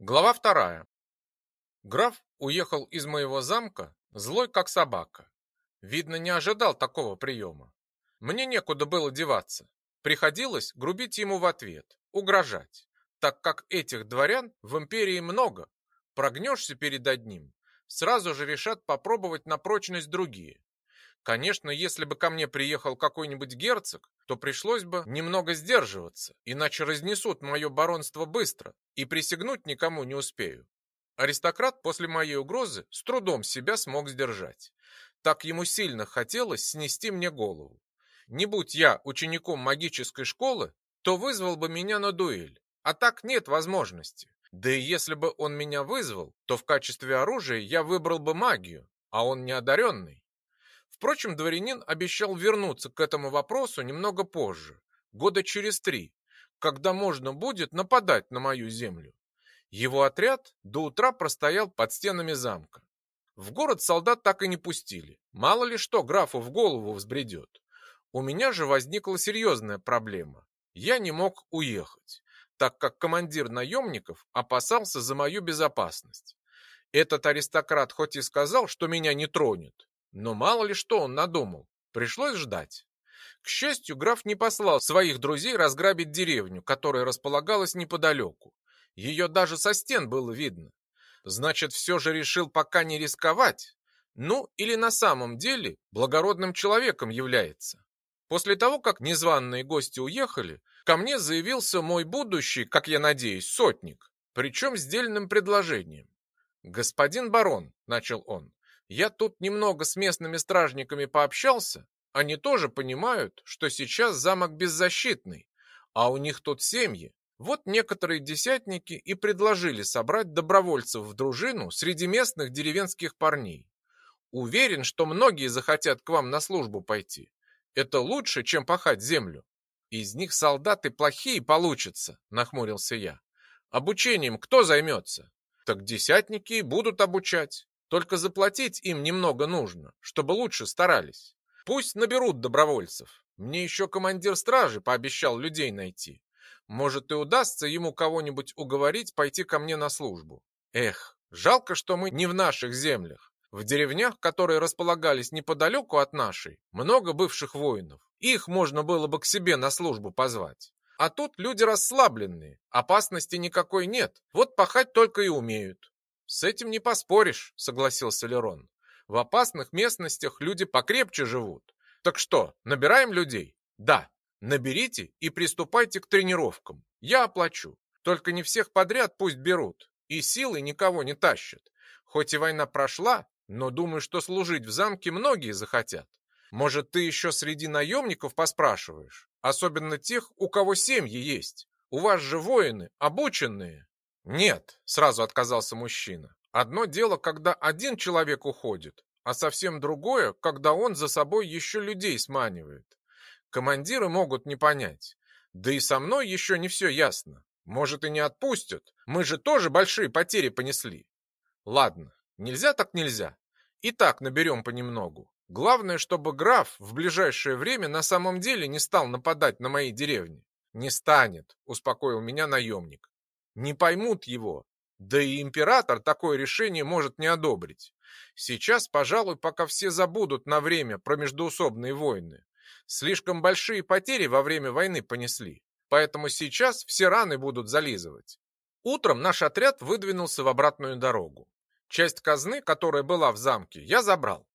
Глава вторая. Граф уехал из моего замка злой как собака. Видно, не ожидал такого приема. Мне некуда было деваться. Приходилось грубить ему в ответ, угрожать, так как этих дворян в империи много. Прогнешься перед одним, сразу же решат попробовать на прочность другие. Конечно, если бы ко мне приехал какой-нибудь герцог, то пришлось бы немного сдерживаться, иначе разнесут мое баронство быстро, и присягнуть никому не успею. Аристократ после моей угрозы с трудом себя смог сдержать. Так ему сильно хотелось снести мне голову. Не будь я учеником магической школы, то вызвал бы меня на дуэль, а так нет возможности. Да и если бы он меня вызвал, то в качестве оружия я выбрал бы магию, а он не одаренный. Впрочем, дворянин обещал вернуться к этому вопросу немного позже, года через три, когда можно будет нападать на мою землю. Его отряд до утра простоял под стенами замка. В город солдат так и не пустили. Мало ли что графу в голову взбредет. У меня же возникла серьезная проблема. Я не мог уехать, так как командир наемников опасался за мою безопасность. Этот аристократ хоть и сказал, что меня не тронет, но мало ли что он надумал. Пришлось ждать. К счастью, граф не послал своих друзей разграбить деревню, которая располагалась неподалеку. Ее даже со стен было видно. Значит, все же решил пока не рисковать. Ну, или на самом деле благородным человеком является. После того, как незваные гости уехали, ко мне заявился мой будущий, как я надеюсь, сотник, причем с дельным предложением. «Господин барон», — начал он, я тут немного с местными стражниками пообщался. Они тоже понимают, что сейчас замок беззащитный, а у них тут семьи. Вот некоторые десятники и предложили собрать добровольцев в дружину среди местных деревенских парней. Уверен, что многие захотят к вам на службу пойти. Это лучше, чем пахать землю. Из них солдаты плохие получатся, нахмурился я. Обучением кто займется? Так десятники и будут обучать. Только заплатить им немного нужно, чтобы лучше старались. Пусть наберут добровольцев. Мне еще командир стражи пообещал людей найти. Может и удастся ему кого-нибудь уговорить пойти ко мне на службу. Эх, жалко, что мы не в наших землях. В деревнях, которые располагались неподалеку от нашей, много бывших воинов. Их можно было бы к себе на службу позвать. А тут люди расслабленные, опасности никакой нет, вот пахать только и умеют. «С этим не поспоришь», — согласился Лерон. «В опасных местностях люди покрепче живут. Так что, набираем людей?» «Да, наберите и приступайте к тренировкам. Я оплачу. Только не всех подряд пусть берут. И силы никого не тащат. Хоть и война прошла, но думаю, что служить в замке многие захотят. Может, ты еще среди наемников поспрашиваешь? Особенно тех, у кого семьи есть. У вас же воины, обученные. «Нет», — сразу отказался мужчина. «Одно дело, когда один человек уходит, а совсем другое, когда он за собой еще людей сманивает. Командиры могут не понять. Да и со мной еще не все ясно. Может и не отпустят. Мы же тоже большие потери понесли. Ладно, нельзя так нельзя. И так наберем понемногу. Главное, чтобы граф в ближайшее время на самом деле не стал нападать на мои деревни. Не станет, успокоил меня наемник не поймут его. Да и император такое решение может не одобрить. Сейчас, пожалуй, пока все забудут на время про междоусобные войны. Слишком большие потери во время войны понесли, поэтому сейчас все раны будут зализывать. Утром наш отряд выдвинулся в обратную дорогу. Часть казны, которая была в замке, я забрал.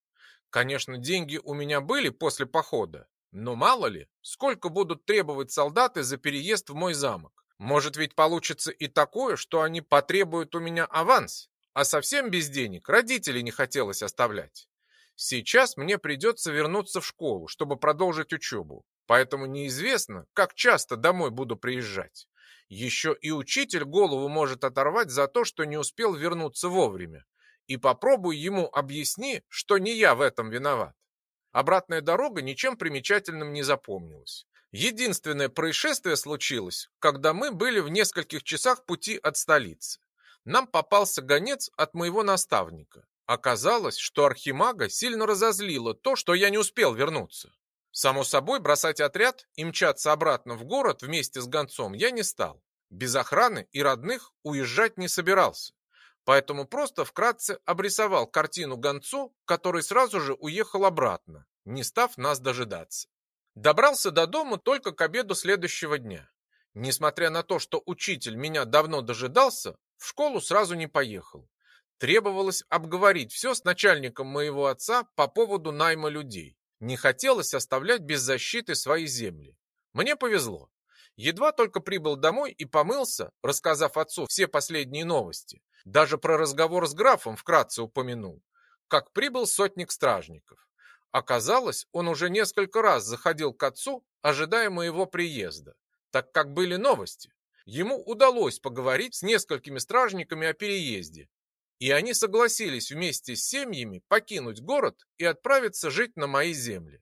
Конечно, деньги у меня были после похода, но мало ли, сколько будут требовать солдаты за переезд в мой замок. Может ведь получится и такое, что они потребуют у меня аванс, а совсем без денег родителей не хотелось оставлять. Сейчас мне придется вернуться в школу, чтобы продолжить учебу, поэтому неизвестно, как часто домой буду приезжать. Еще и учитель голову может оторвать за то, что не успел вернуться вовремя. И попробуй ему объясни, что не я в этом виноват. Обратная дорога ничем примечательным не запомнилась. Единственное происшествие случилось, когда мы были в нескольких часах пути от столицы. Нам попался гонец от моего наставника. Оказалось, что архимага сильно разозлило то, что я не успел вернуться. Само собой, бросать отряд и мчаться обратно в город вместе с гонцом я не стал. Без охраны и родных уезжать не собирался. Поэтому просто вкратце обрисовал картину гонцу, который сразу же уехал обратно, не став нас дожидаться. Добрался до дома только к обеду следующего дня. Несмотря на то, что учитель меня давно дожидался, в школу сразу не поехал. Требовалось обговорить все с начальником моего отца по поводу найма людей. Не хотелось оставлять без защиты свои земли. Мне повезло. Едва только прибыл домой и помылся, рассказав отцу все последние новости. Даже про разговор с графом вкратце упомянул. Как прибыл сотник стражников. Оказалось, он уже несколько раз заходил к отцу, ожидая моего приезда, так как были новости. Ему удалось поговорить с несколькими стражниками о переезде, и они согласились вместе с семьями покинуть город и отправиться жить на мои земли.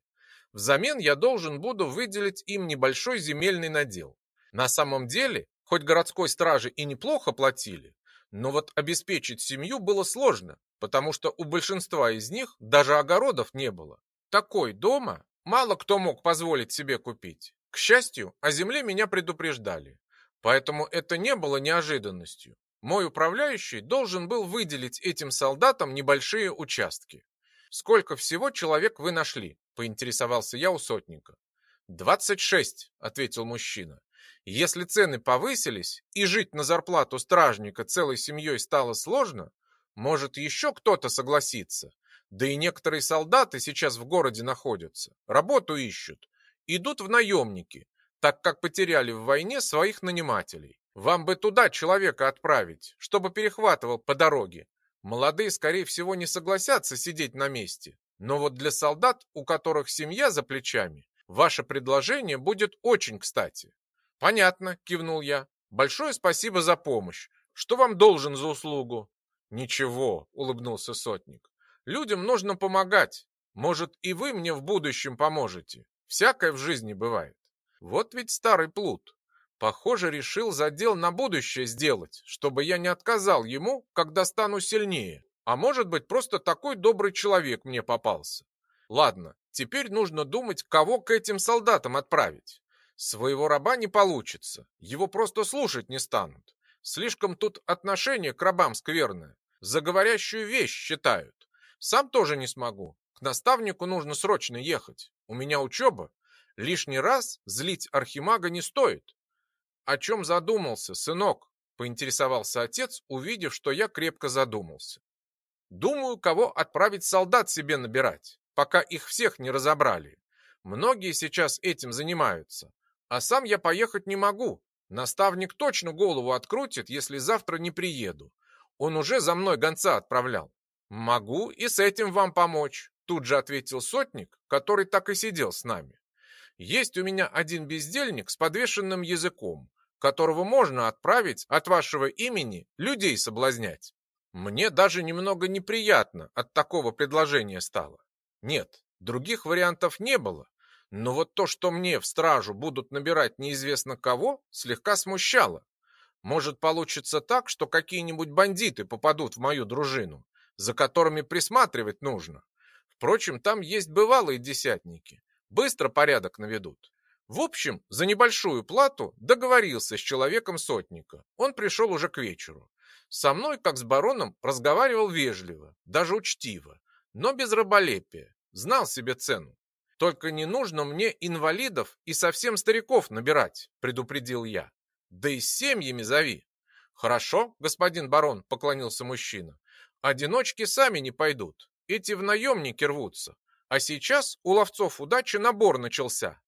Взамен я должен буду выделить им небольшой земельный надел. На самом деле, хоть городской страже и неплохо платили, но вот обеспечить семью было сложно, потому что у большинства из них даже огородов не было. Такой дома мало кто мог позволить себе купить. К счастью, о земле меня предупреждали, поэтому это не было неожиданностью. Мой управляющий должен был выделить этим солдатам небольшие участки. Сколько всего человек вы нашли? Поинтересовался я у сотника. «Двадцать шесть», — ответил мужчина. «Если цены повысились и жить на зарплату стражника целой семьей стало сложно, может, еще кто-то согласится. Да и некоторые солдаты сейчас в городе находятся, работу ищут, идут в наемники, так как потеряли в войне своих нанимателей. Вам бы туда человека отправить, чтобы перехватывал по дороге. Молодые, скорее всего, не согласятся сидеть на месте. Но вот для солдат, у которых семья за плечами, ваше предложение будет очень кстати. Понятно, кивнул я. Большое спасибо за помощь. Что вам должен за услугу? Ничего, улыбнулся сотник. Людям нужно помогать. Может, и вы мне в будущем поможете. Всякое в жизни бывает. Вот ведь старый плут. Похоже, решил задел на будущее сделать, чтобы я не отказал ему, когда стану сильнее. А может быть, просто такой добрый человек мне попался. Ладно, теперь нужно думать, кого к этим солдатам отправить. Своего раба не получится, его просто слушать не станут. Слишком тут отношение к рабам скверное. За говорящую вещь считают. Сам тоже не смогу. К наставнику нужно срочно ехать. У меня учеба. Лишний раз злить архимага не стоит. «О чем задумался, сынок?» — поинтересовался отец, увидев, что я крепко задумался. «Думаю, кого отправить солдат себе набирать, пока их всех не разобрали. Многие сейчас этим занимаются, а сам я поехать не могу. Наставник точно голову открутит, если завтра не приеду. Он уже за мной гонца отправлял. Могу и с этим вам помочь», — тут же ответил сотник, который так и сидел с нами. «Есть у меня один бездельник с подвешенным языком которого можно отправить от вашего имени людей соблазнять. Мне даже немного неприятно от такого предложения стало. Нет, других вариантов не было, но вот то, что мне в стражу будут набирать неизвестно кого, слегка смущало. Может получится так, что какие-нибудь бандиты попадут в мою дружину, за которыми присматривать нужно. Впрочем, там есть бывалые десятники, быстро порядок наведут. В общем, за небольшую плату договорился с человеком сотника. Он пришел уже к вечеру. Со мной, как с бароном, разговаривал вежливо, даже учтиво, но без раболепия, знал себе цену. Только не нужно мне инвалидов и совсем стариков набирать, предупредил я. Да и семьями зови. Хорошо, господин барон, поклонился мужчина. Одиночки сами не пойдут, эти в наемники рвутся. А сейчас у ловцов удачи набор начался.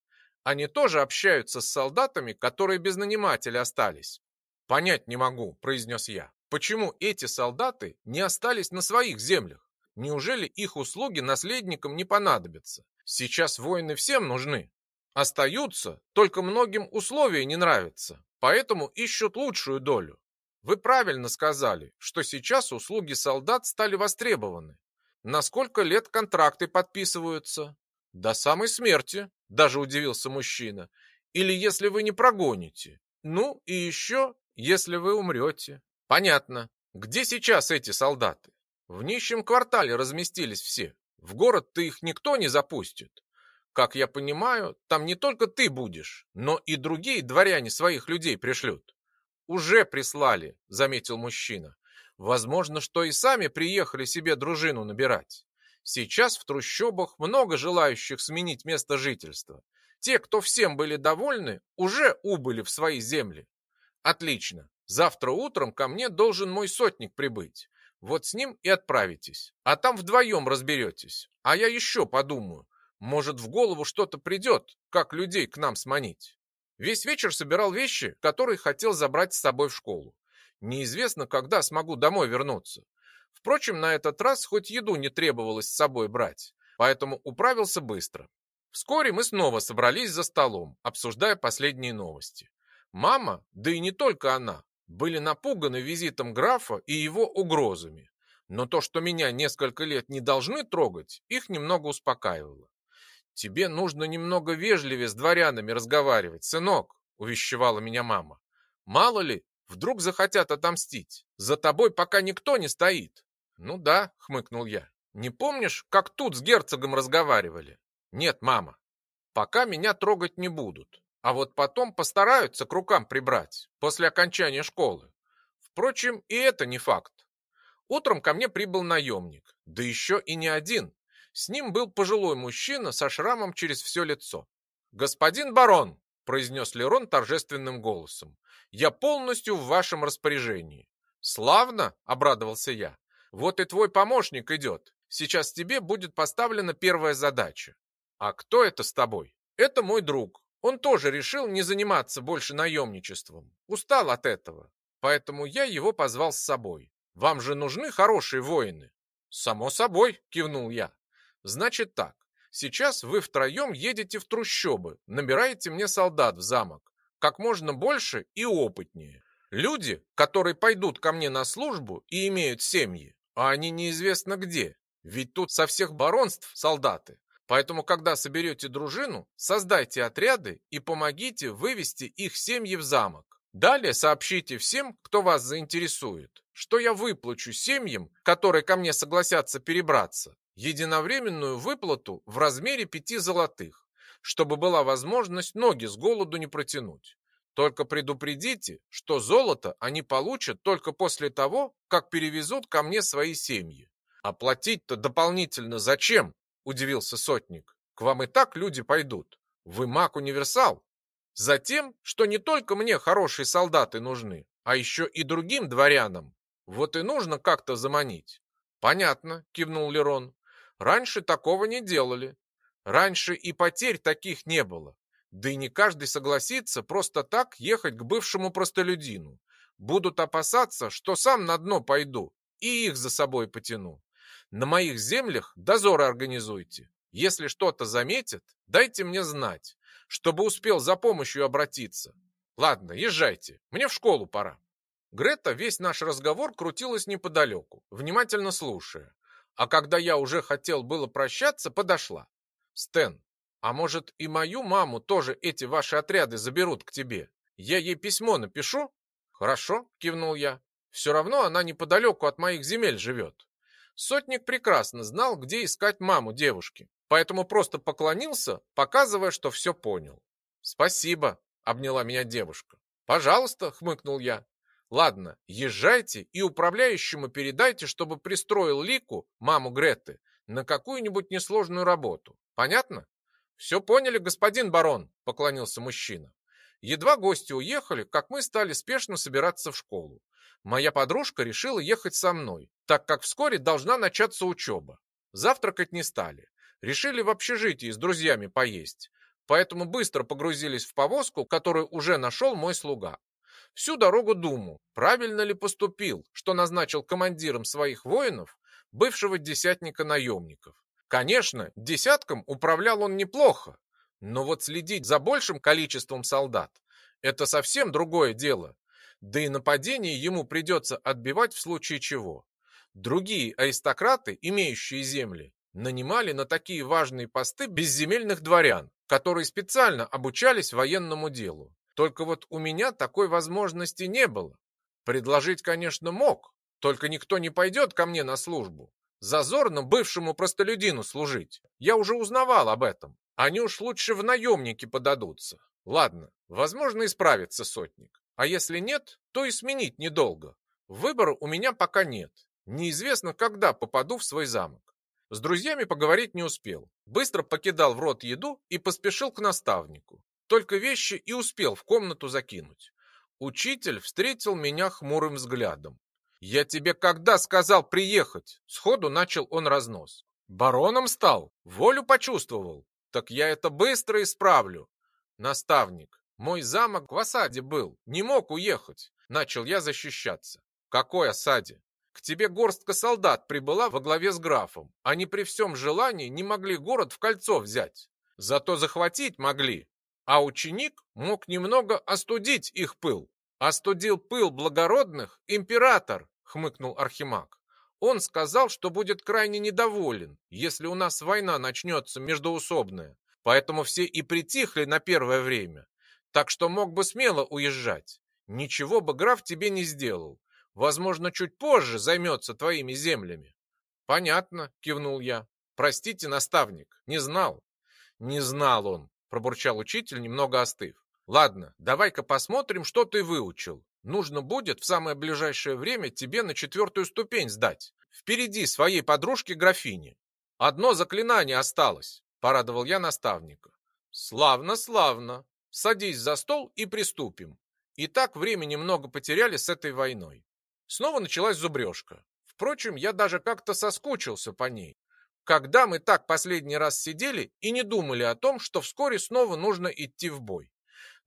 Они тоже общаются с солдатами, которые без нанимателя остались. Понять не могу, произнес я. Почему эти солдаты не остались на своих землях? Неужели их услуги наследникам не понадобятся? Сейчас воины всем нужны. Остаются, только многим условия не нравятся, поэтому ищут лучшую долю. Вы правильно сказали, что сейчас услуги солдат стали востребованы. На сколько лет контракты подписываются? До самой смерти, даже удивился мужчина. Или если вы не прогоните. Ну и еще, если вы умрете. Понятно. Где сейчас эти солдаты? В нищем квартале разместились все. В город-то их никто не запустит. Как я понимаю, там не только ты будешь, но и другие дворяне своих людей пришлют. уже прислали, заметил мужчина. Возможно, что и сами приехали себе дружину набирать. Сейчас в трущобах много желающих сменить место жительства. Те, кто всем были довольны, уже убыли в свои земли. Отлично. Завтра утром ко мне должен мой сотник прибыть. Вот с ним и отправитесь. А там вдвоем разберетесь. А я еще подумаю. Может, в голову что-то придет, как людей к нам сманить. Весь вечер собирал вещи, которые хотел забрать с собой в школу. Неизвестно, когда смогу домой вернуться. Впрочем, на этот раз хоть еду не требовалось с собой брать, поэтому управился быстро. Вскоре мы снова собрались за столом, обсуждая последние новости. Мама, да и не только она, были напуганы визитом графа и его угрозами. Но то, что меня несколько лет не должны трогать, их немного успокаивало. «Тебе нужно немного вежливее с дворянами разговаривать, сынок», — увещевала меня мама. «Мало ли, вдруг захотят отомстить. За тобой пока никто не стоит». «Ну да», — хмыкнул я. «Не помнишь, как тут с герцогом разговаривали?» «Нет, мама, пока меня трогать не будут. А вот потом постараются к рукам прибрать после окончания школы. Впрочем, и это не факт. Утром ко мне прибыл наемник, да еще и не один. С ним был пожилой мужчина со шрамом через все лицо. «Господин барон», — произнес Лерон торжественным голосом, — «я полностью в вашем распоряжении». «Славно», — обрадовался я, — «вот и твой помощник идет. Сейчас тебе будет поставлена первая задача». «А кто это с тобой?» «Это мой друг, он тоже решил не заниматься больше наемничеством. Устал от этого. Поэтому я его позвал с собой. Вам же нужны хорошие воины. Само собой, кивнул я. Значит так. Сейчас вы втроем едете в трущобы, набираете мне солдат в замок. Как можно больше и опытнее. Люди, которые пойдут ко мне на службу и имеют семьи, а они неизвестно где. Ведь тут со всех баронств солдаты. Поэтому, когда соберете дружину, создайте отряды и помогите вывести их семьи в замок. Далее сообщите всем, кто вас заинтересует, что я выплачу семьям, которые ко мне согласятся перебраться, единовременную выплату в размере пяти золотых, чтобы была возможность ноги с голоду не протянуть. Только предупредите, что золото они получат только после того, как перевезут ко мне свои семьи. Оплатить-то дополнительно зачем? Удивился сотник. К вам и так люди пойдут. Вы маг-универсал. Затем, что не только мне хорошие солдаты нужны, а еще и другим дворянам. Вот и нужно как-то заманить. Понятно, кивнул Лерон. Раньше такого не делали. Раньше и потерь таких не было. Да и не каждый согласится просто так ехать к бывшему простолюдину. Будут опасаться, что сам на дно пойду и их за собой потяну. На моих землях дозоры организуйте. Если что-то заметят, дайте мне знать, чтобы успел за помощью обратиться. Ладно, езжайте, мне в школу пора. Грета весь наш разговор крутилась неподалеку, внимательно слушая. А когда я уже хотел было прощаться, подошла. Стэн, а может и мою маму тоже эти ваши отряды заберут к тебе? Я ей письмо напишу? Хорошо, кивнул я. Все равно она неподалеку от моих земель живет. Сотник прекрасно знал, где искать маму девушки, поэтому просто поклонился, показывая, что все понял. «Спасибо», — обняла меня девушка. «Пожалуйста», — хмыкнул я. «Ладно, езжайте и управляющему передайте, чтобы пристроил Лику, маму Греты, на какую-нибудь несложную работу. Понятно?» «Все поняли, господин барон», — поклонился мужчина. Едва гости уехали, как мы стали спешно собираться в школу. Моя подружка решила ехать со мной, так как вскоре должна начаться учеба. Завтракать не стали. Решили в общежитии с друзьями поесть. Поэтому быстро погрузились в повозку, которую уже нашел мой слуга. Всю дорогу думаю, правильно ли поступил, что назначил командиром своих воинов бывшего десятника наемников. Конечно, десятком управлял он неплохо, но вот следить за большим количеством солдат – это совсем другое дело. Да и нападение ему придется отбивать в случае чего. Другие аристократы, имеющие земли, нанимали на такие важные посты безземельных дворян, которые специально обучались военному делу. Только вот у меня такой возможности не было. Предложить, конечно, мог, только никто не пойдет ко мне на службу. Зазорно бывшему простолюдину служить. Я уже узнавал об этом. Они уж лучше в наемники подадутся. Ладно, возможно, исправится сотник. А если нет, то и сменить недолго. Выбора у меня пока нет. Неизвестно, когда попаду в свой замок. С друзьями поговорить не успел. Быстро покидал в рот еду и поспешил к наставнику. Только вещи и успел в комнату закинуть. Учитель встретил меня хмурым взглядом. «Я тебе когда сказал приехать?» Сходу начал он разнос. «Бароном стал? Волю почувствовал? Так я это быстро исправлю». «Наставник, мой замок в осаде был, не мог уехать». Начал я защищаться. «Какой осаде? К тебе горстка солдат прибыла во главе с графом. Они при всем желании не могли город в кольцо взять. Зато захватить могли. А ученик мог немного остудить их пыл. Остудил пыл благородных император, хмыкнул Архимаг. Он сказал, что будет крайне недоволен, если у нас война начнется междоусобная. Поэтому все и притихли на первое время. Так что мог бы смело уезжать. Ничего бы граф тебе не сделал. Возможно, чуть позже займется твоими землями. Понятно, кивнул я. Простите, наставник, не знал. Не знал он, пробурчал учитель, немного остыв. Ладно, давай-ка посмотрим, что ты выучил. Нужно будет в самое ближайшее время тебе на четвертую ступень сдать. Впереди своей подружки графини. Одно заклинание осталось, порадовал я наставника. Славно, славно. Садись за стол и приступим. И так времени много потеряли с этой войной. Снова началась зубрежка. Впрочем, я даже как-то соскучился по ней. Когда мы так последний раз сидели и не думали о том, что вскоре снова нужно идти в бой.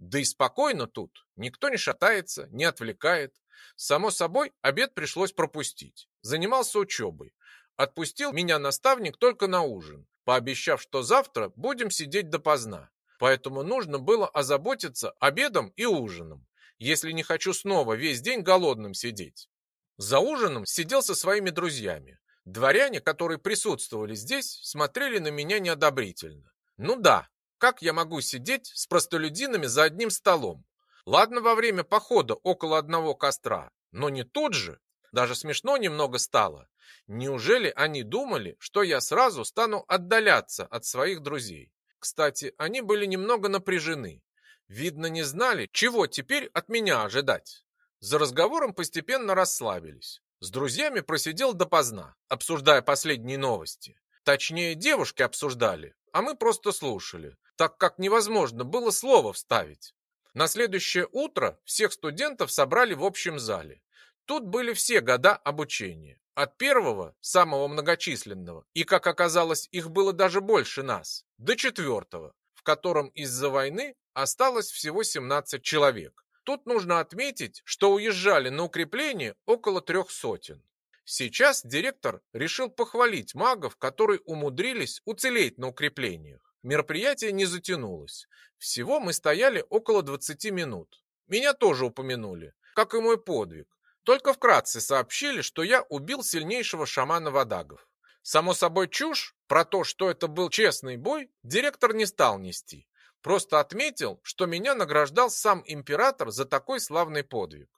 Да и спокойно тут. Никто не шатается, не отвлекает. Само собой, обед пришлось пропустить. Занимался учебой. Отпустил меня наставник только на ужин, пообещав, что завтра будем сидеть допоздна. Поэтому нужно было озаботиться обедом и ужином, если не хочу снова весь день голодным сидеть. За ужином сидел со своими друзьями. Дворяне, которые присутствовали здесь, смотрели на меня неодобрительно. Ну да, как я могу сидеть с простолюдинами за одним столом? Ладно, во время похода около одного костра, но не тут же. Даже смешно немного стало. Неужели они думали, что я сразу стану отдаляться от своих друзей? Кстати, они были немного напряжены. Видно, не знали, чего теперь от меня ожидать. За разговором постепенно расслабились. С друзьями просидел допоздна, обсуждая последние новости. Точнее, девушки обсуждали, а мы просто слушали, так как невозможно было слово вставить. На следующее утро всех студентов собрали в общем зале. Тут были все года обучения. От первого, самого многочисленного, и, как оказалось, их было даже больше нас, до четвертого, в котором из-за войны осталось всего 17 человек. Тут нужно отметить, что уезжали на укрепление около трех сотен. Сейчас директор решил похвалить магов, которые умудрились уцелеть на укреплениях. Мероприятие не затянулось. Всего мы стояли около 20 минут. Меня тоже упомянули, как и мой подвиг. Только вкратце сообщили, что я убил сильнейшего шамана Вадагов. Само собой чушь про то, что это был честный бой, директор не стал нести. Просто отметил, что меня награждал сам император за такой славный подвиг.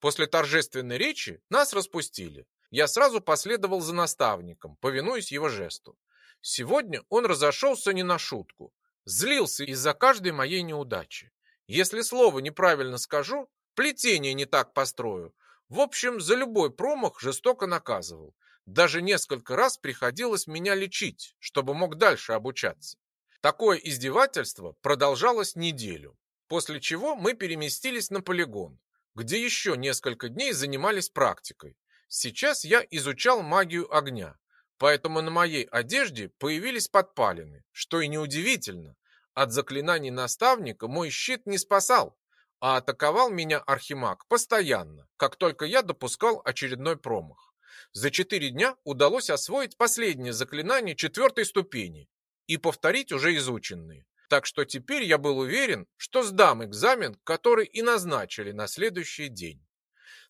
После торжественной речи нас распустили. Я сразу последовал за наставником, повинуясь его жесту. Сегодня он разошелся не на шутку. Злился из-за каждой моей неудачи. Если слово неправильно скажу, плетение не так построю. В общем, за любой промах жестоко наказывал. Даже несколько раз приходилось меня лечить, чтобы мог дальше обучаться. Такое издевательство продолжалось неделю, после чего мы переместились на полигон, где еще несколько дней занимались практикой. Сейчас я изучал магию огня, Поэтому на моей одежде появились подпалины, что и неудивительно. От заклинаний наставника мой щит не спасал, а атаковал меня Архимаг постоянно, как только я допускал очередной промах. За четыре дня удалось освоить последнее заклинание четвертой ступени и повторить уже изученные. Так что теперь я был уверен, что сдам экзамен, который и назначили на следующий день.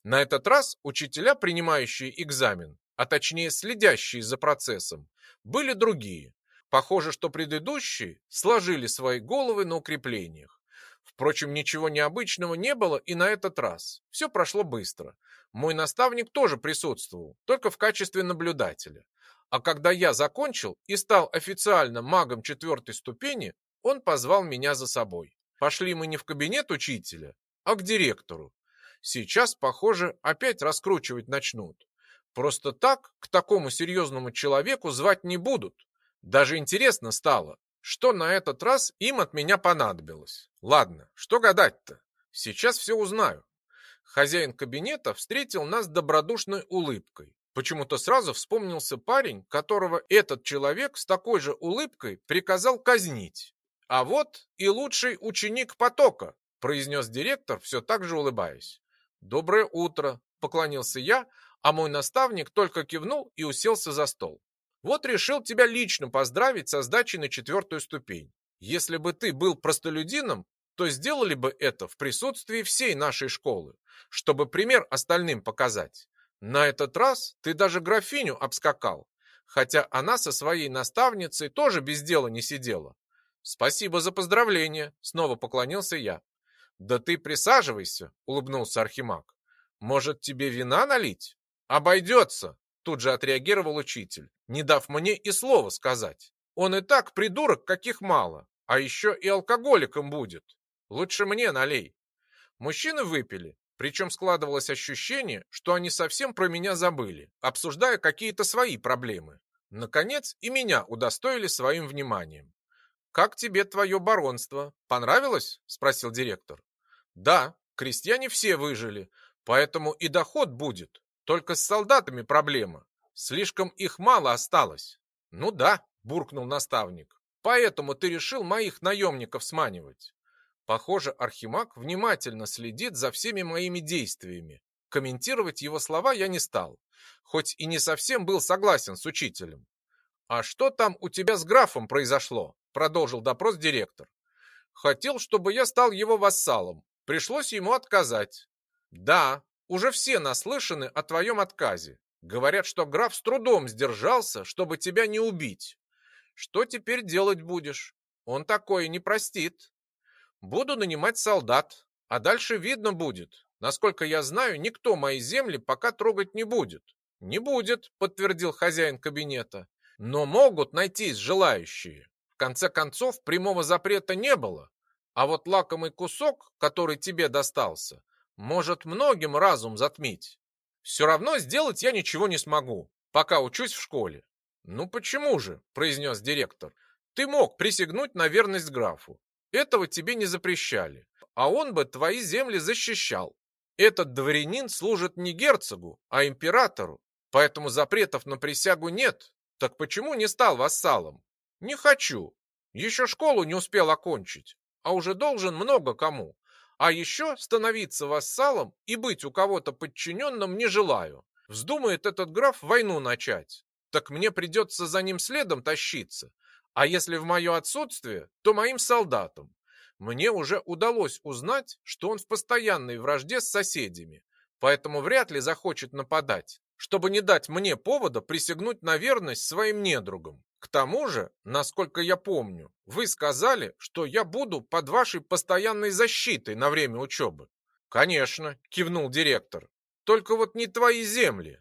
На этот раз учителя, принимающие экзамен, а точнее следящие за процессом, были другие. Похоже, что предыдущие сложили свои головы на укреплениях. Впрочем, ничего необычного не было и на этот раз. Все прошло быстро. Мой наставник тоже присутствовал, только в качестве наблюдателя. А когда я закончил и стал официально магом четвертой ступени, он позвал меня за собой. Пошли мы не в кабинет учителя, а к директору. Сейчас, похоже, опять раскручивать начнут. Просто так к такому серьезному человеку звать не будут. Даже интересно стало, что на этот раз им от меня понадобилось. Ладно, что гадать-то? Сейчас все узнаю. Хозяин кабинета встретил нас добродушной улыбкой. Почему-то сразу вспомнился парень, которого этот человек с такой же улыбкой приказал казнить. А вот и лучший ученик потока, произнес директор, все так же улыбаясь. Доброе утро, поклонился я, а мой наставник только кивнул и уселся за стол. Вот решил тебя лично поздравить со сдачей на четвертую ступень. Если бы ты был простолюдином, то сделали бы это в присутствии всей нашей школы, чтобы пример остальным показать. На этот раз ты даже графиню обскакал, хотя она со своей наставницей тоже без дела не сидела. Спасибо за поздравление, снова поклонился я. Да ты присаживайся, улыбнулся Архимаг. Может, тебе вина налить? Обойдется, тут же отреагировал учитель, не дав мне и слова сказать. Он и так придурок, каких мало, а еще и алкоголиком будет. Лучше мне налей. Мужчины выпили, причем складывалось ощущение, что они совсем про меня забыли, обсуждая какие-то свои проблемы. Наконец и меня удостоили своим вниманием. «Как тебе твое баронство? Понравилось?» – спросил директор. «Да, крестьяне все выжили, поэтому и доход будет. Только с солдатами проблема. Слишком их мало осталось». «Ну да», – буркнул наставник. «Поэтому ты решил моих наемников сманивать. Похоже, Архимаг внимательно следит за всеми моими действиями. Комментировать его слова я не стал, хоть и не совсем был согласен с учителем. «А что там у тебя с графом произошло?» – продолжил допрос директор. «Хотел, чтобы я стал его вассалом. Пришлось ему отказать». «Да, уже все наслышаны о твоем отказе. Говорят, что граф с трудом сдержался, чтобы тебя не убить. Что теперь делать будешь? Он такое не простит». Буду нанимать солдат, а дальше видно будет. Насколько я знаю, никто мои земли пока трогать не будет. Не будет, подтвердил хозяин кабинета. Но могут найтись желающие. В конце концов, прямого запрета не было. А вот лакомый кусок, который тебе достался, может многим разум затмить. Все равно сделать я ничего не смогу, пока учусь в школе. Ну почему же, произнес директор. Ты мог присягнуть на верность графу. Этого тебе не запрещали, а он бы твои земли защищал. Этот дворянин служит не герцогу, а императору, поэтому запретов на присягу нет. Так почему не стал вассалом? Не хочу. Еще школу не успел окончить, а уже должен много кому. А еще становиться вассалом и быть у кого-то подчиненным не желаю. Вздумает этот граф войну начать, так мне придется за ним следом тащиться, а если в мое отсутствие, то моим солдатам. Мне уже удалось узнать, что он в постоянной вражде с соседями, поэтому вряд ли захочет нападать, чтобы не дать мне повода присягнуть на верность своим недругам. К тому же, насколько я помню, вы сказали, что я буду под вашей постоянной защитой на время учебы. Конечно, кивнул директор. Только вот не твои земли.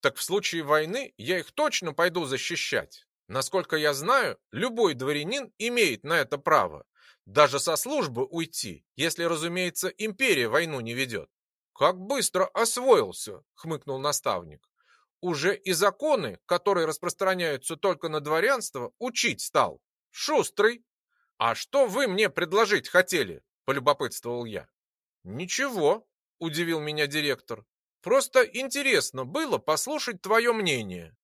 Так в случае войны я их точно пойду защищать. Насколько я знаю, любой дворянин имеет на это право. Даже со службы уйти, если, разумеется, империя войну не ведет. Как быстро освоился, хмыкнул наставник. Уже и законы, которые распространяются только на дворянство, учить стал. Шустрый. А что вы мне предложить хотели? Полюбопытствовал я. Ничего, удивил меня директор. Просто интересно было послушать твое мнение.